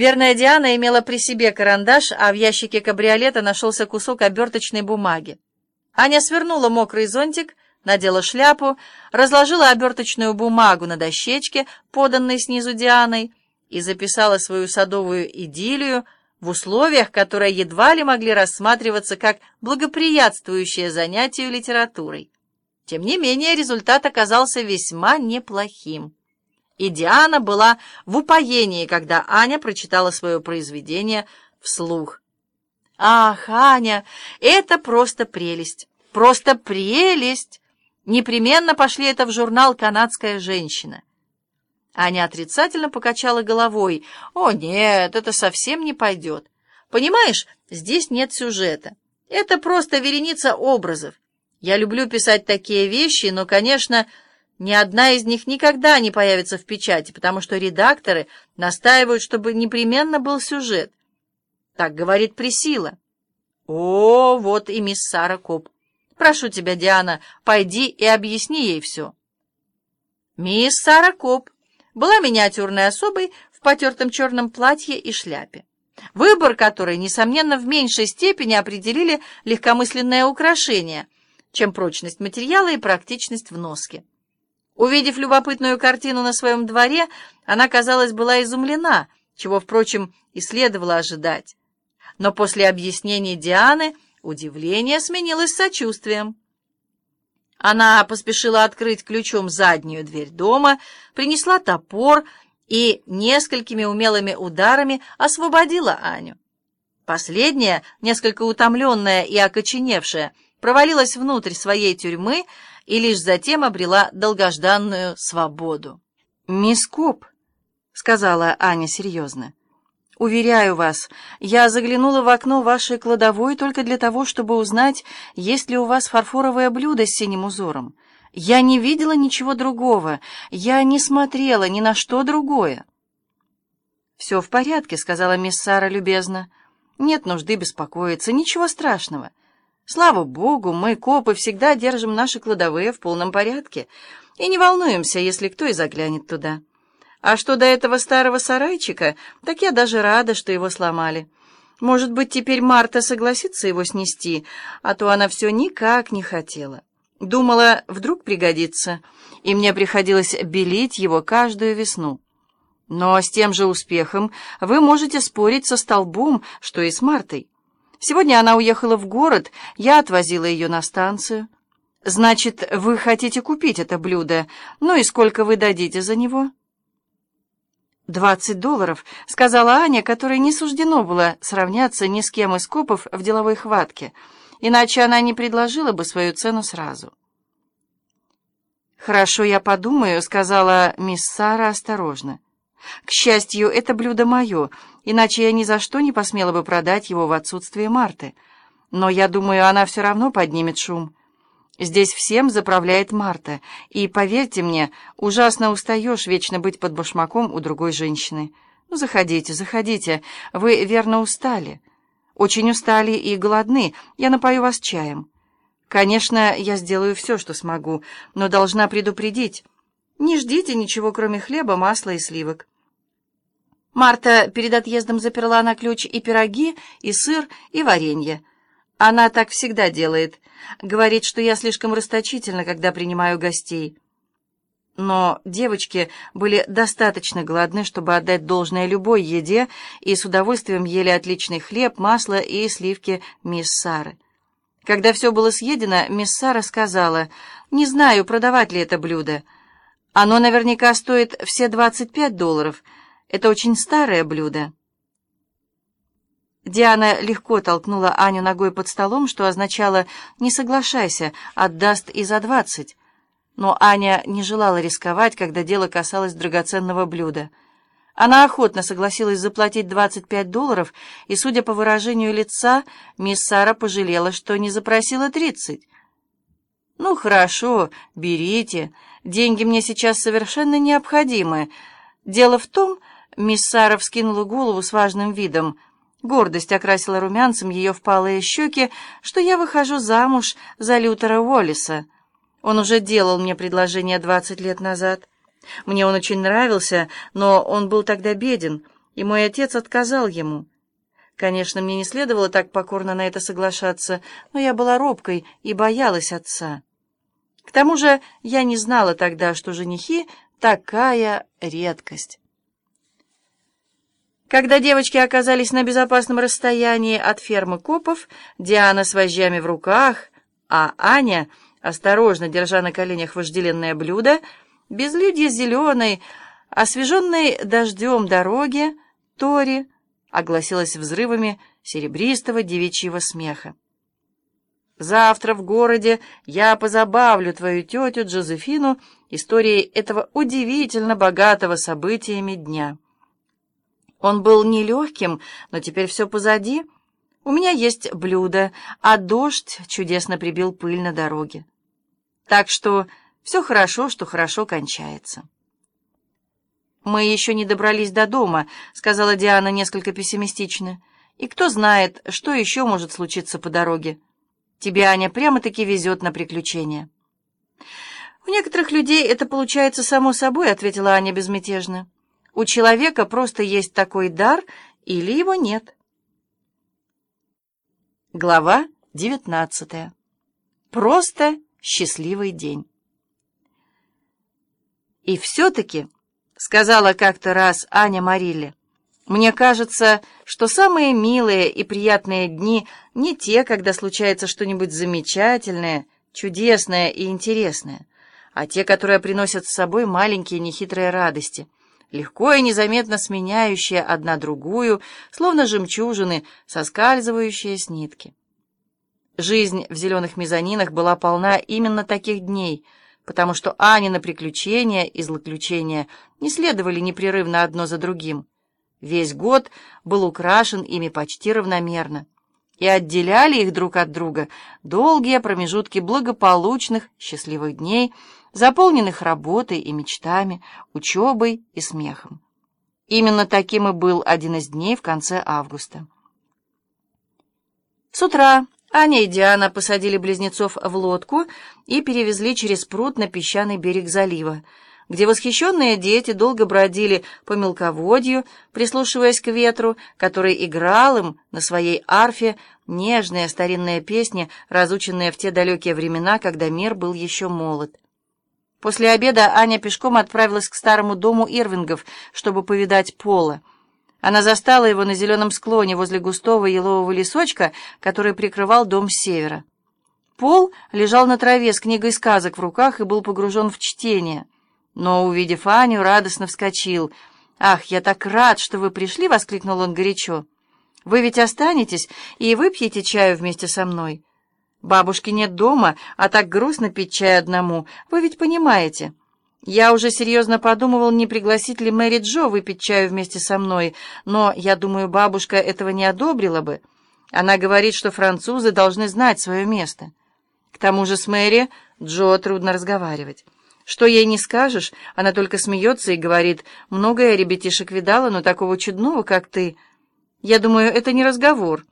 Верная Диана имела при себе карандаш, а в ящике кабриолета нашелся кусок оберточной бумаги. Аня свернула мокрый зонтик, надела шляпу, разложила оберточную бумагу на дощечке, поданной снизу Дианой, и записала свою садовую идиллию в условиях, которые едва ли могли рассматриваться как благоприятствующее занятию литературой. Тем не менее, результат оказался весьма неплохим. И Диана была в упоении, когда Аня прочитала свое произведение вслух. «Ах, Аня, это просто прелесть! Просто прелесть! Непременно пошли это в журнал «Канадская женщина». Аня отрицательно покачала головой. «О, нет, это совсем не пойдет. Понимаешь, здесь нет сюжета. Это просто вереница образов. Я люблю писать такие вещи, но, конечно, ни одна из них никогда не появится в печати, потому что редакторы настаивают, чтобы непременно был сюжет. Так говорит Присила. О, вот и мисс Сара Коп. Прошу тебя, Диана, пойди и объясни ей все. Мисс Сара Коп была миниатюрной особой в потертом черном платье и шляпе, выбор которой, несомненно, в меньшей степени определили легкомысленное украшение, чем прочность материала и практичность в носке. Увидев любопытную картину на своем дворе, она, казалось, была изумлена, чего, впрочем, и следовало ожидать. Но после объяснений Дианы удивление сменилось сочувствием. Она поспешила открыть ключом заднюю дверь дома, принесла топор и несколькими умелыми ударами освободила Аню. Последняя, несколько утомленная и окоченевшая, провалилась внутрь своей тюрьмы и лишь затем обрела долгожданную свободу. «Мисс Коп», — сказала Аня серьезно, Уверяю вас, я заглянула в окно вашей кладовой только для того, чтобы узнать, есть ли у вас фарфоровое блюдо с синим узором. Я не видела ничего другого, я не смотрела ни на что другое. «Все в порядке», — сказала мисс Сара любезно. «Нет нужды беспокоиться, ничего страшного. Слава богу, мы, копы, всегда держим наши кладовые в полном порядке и не волнуемся, если кто и заглянет туда». А что до этого старого сарайчика, так я даже рада, что его сломали. Может быть, теперь Марта согласится его снести, а то она все никак не хотела. Думала, вдруг пригодится, и мне приходилось белить его каждую весну. Но с тем же успехом вы можете спорить со столбом, что и с Мартой. Сегодня она уехала в город, я отвозила ее на станцию. Значит, вы хотите купить это блюдо, ну и сколько вы дадите за него?» «Двадцать долларов», — сказала Аня, которой не суждено было сравняться ни с кем из копов в деловой хватке, иначе она не предложила бы свою цену сразу. «Хорошо, я подумаю», — сказала мисс Сара осторожно. «К счастью, это блюдо мое, иначе я ни за что не посмела бы продать его в отсутствие Марты. Но я думаю, она все равно поднимет шум». Здесь всем заправляет Марта, и, поверьте мне, ужасно устаешь вечно быть под башмаком у другой женщины. Ну, заходите, заходите, вы верно устали. Очень устали и голодны, я напою вас чаем. Конечно, я сделаю все, что смогу, но должна предупредить. Не ждите ничего, кроме хлеба, масла и сливок. Марта перед отъездом заперла на ключ и пироги, и сыр, и варенье. Она так всегда делает. Говорит, что я слишком расточительна, когда принимаю гостей. Но девочки были достаточно голодны, чтобы отдать должное любой еде, и с удовольствием ели отличный хлеб, масло и сливки мисс Сары. Когда все было съедено, мисс Сара сказала, «Не знаю, продавать ли это блюдо. Оно наверняка стоит все 25 долларов. Это очень старое блюдо». Диана легко толкнула Аню ногой под столом, что означало «не соглашайся, отдаст и за двадцать». Но Аня не желала рисковать, когда дело касалось драгоценного блюда. Она охотно согласилась заплатить 25 долларов, и, судя по выражению лица, мисс Сара пожалела, что не запросила 30. «Ну, хорошо, берите. Деньги мне сейчас совершенно необходимы. Дело в том...» — мисс Сара вскинула голову с важным видом — Гордость окрасила румянцем ее впалые щеки, что я выхожу замуж за Лютера Уоллиса. Он уже делал мне предложение двадцать лет назад. Мне он очень нравился, но он был тогда беден, и мой отец отказал ему. Конечно, мне не следовало так покорно на это соглашаться, но я была робкой и боялась отца. К тому же я не знала тогда, что женихи — такая редкость. Когда девочки оказались на безопасном расстоянии от фермы копов, Диана с вожжами в руках, а Аня, осторожно держа на коленях вожделенное блюдо, безлюдье зеленой, освеженной дождем дороги, Тори, огласилась взрывами серебристого девичьего смеха. «Завтра в городе я позабавлю твою тетю Джозефину историей этого удивительно богатого событиями дня». Он был нелегким, но теперь все позади. У меня есть блюдо, а дождь чудесно прибил пыль на дороге. Так что все хорошо, что хорошо кончается. «Мы еще не добрались до дома», — сказала Диана несколько пессимистично. «И кто знает, что еще может случиться по дороге. Тебе, Аня, прямо-таки везет на приключения». «У некоторых людей это получается само собой», — ответила Аня безмятежно. У человека просто есть такой дар или его нет. Глава девятнадцатая. Просто счастливый день. И все-таки, сказала как-то раз Аня Марилле, мне кажется, что самые милые и приятные дни не те, когда случается что-нибудь замечательное, чудесное и интересное, а те, которые приносят с собой маленькие нехитрые радости — легко и незаметно сменяющие одна другую, словно жемчужины, соскальзывающие с нитки. Жизнь в зеленых мезонинах была полна именно таких дней, потому что Анины приключения и злоключения не следовали непрерывно одно за другим. Весь год был украшен ими почти равномерно, и отделяли их друг от друга долгие промежутки благополучных, счастливых дней — заполненных работой и мечтами, учебой и смехом. Именно таким и был один из дней в конце августа. С утра Аня и Диана посадили близнецов в лодку и перевезли через пруд на песчаный берег залива, где восхищенные дети долго бродили по мелководью, прислушиваясь к ветру, который играл им на своей арфе нежные старинные песни, разученные в те далекие времена, когда мир был еще молод. После обеда Аня пешком отправилась к старому дому Ирвингов, чтобы повидать Пола. Она застала его на зеленом склоне возле густого елового лесочка, который прикрывал дом с севера. Пол лежал на траве с книгой сказок в руках и был погружен в чтение. Но, увидев Аню, радостно вскочил. «Ах, я так рад, что вы пришли!» — воскликнул он горячо. «Вы ведь останетесь и выпьете чаю вместе со мной?» Бабушки нет дома, а так грустно пить чай одному. Вы ведь понимаете. Я уже серьезно подумывал, не пригласить ли Мэри Джо выпить чаю вместе со мной, но, я думаю, бабушка этого не одобрила бы. Она говорит, что французы должны знать свое место. К тому же с Мэри Джо трудно разговаривать. Что ей не скажешь, она только смеется и говорит, «Много я ребятишек видала, но такого чудного, как ты». Я думаю, это не разговор.